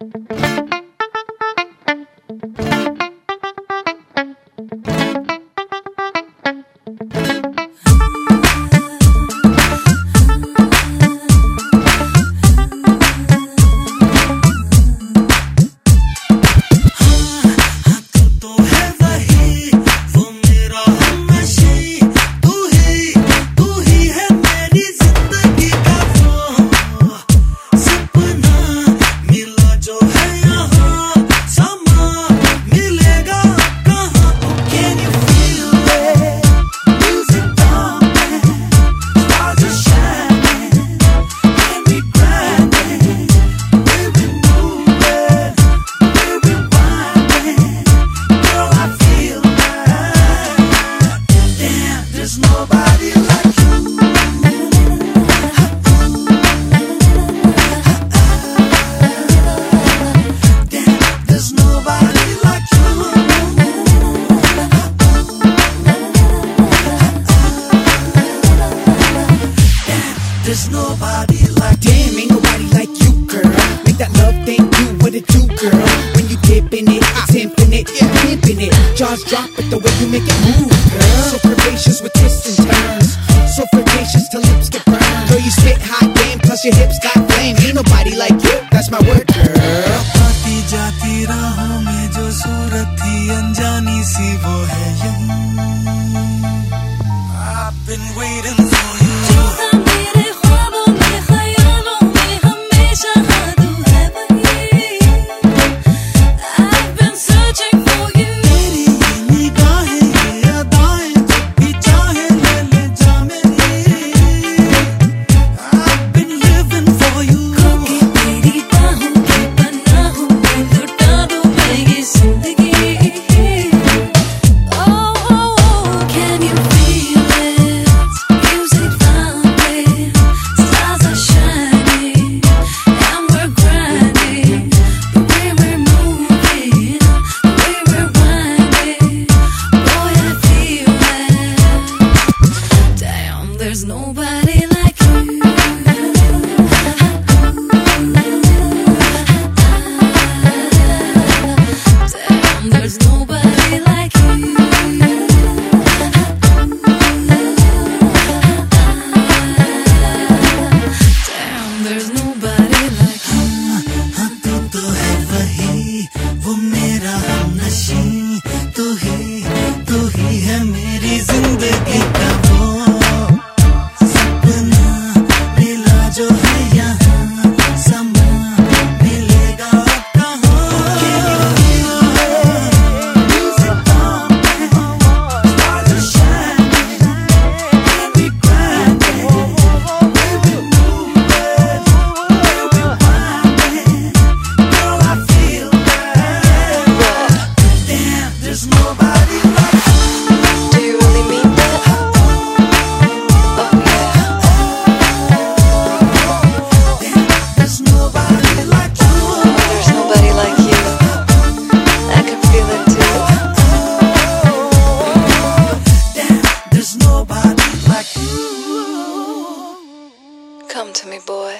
Thank you. There's nobody like Damn, ain't nobody like you, girl. Make that love thing do what it do, girl. When you dipping it, it's infinite yeah. Pimping it, jaws drop at the way you make it move, girl. So curvaceous with twists and turns. So flirtatious till lips get burned Girl, you spit hot game, plus your hips got flame. Ain't nobody like you, that's my word, girl. Been waiting do like you. Come to me, boy.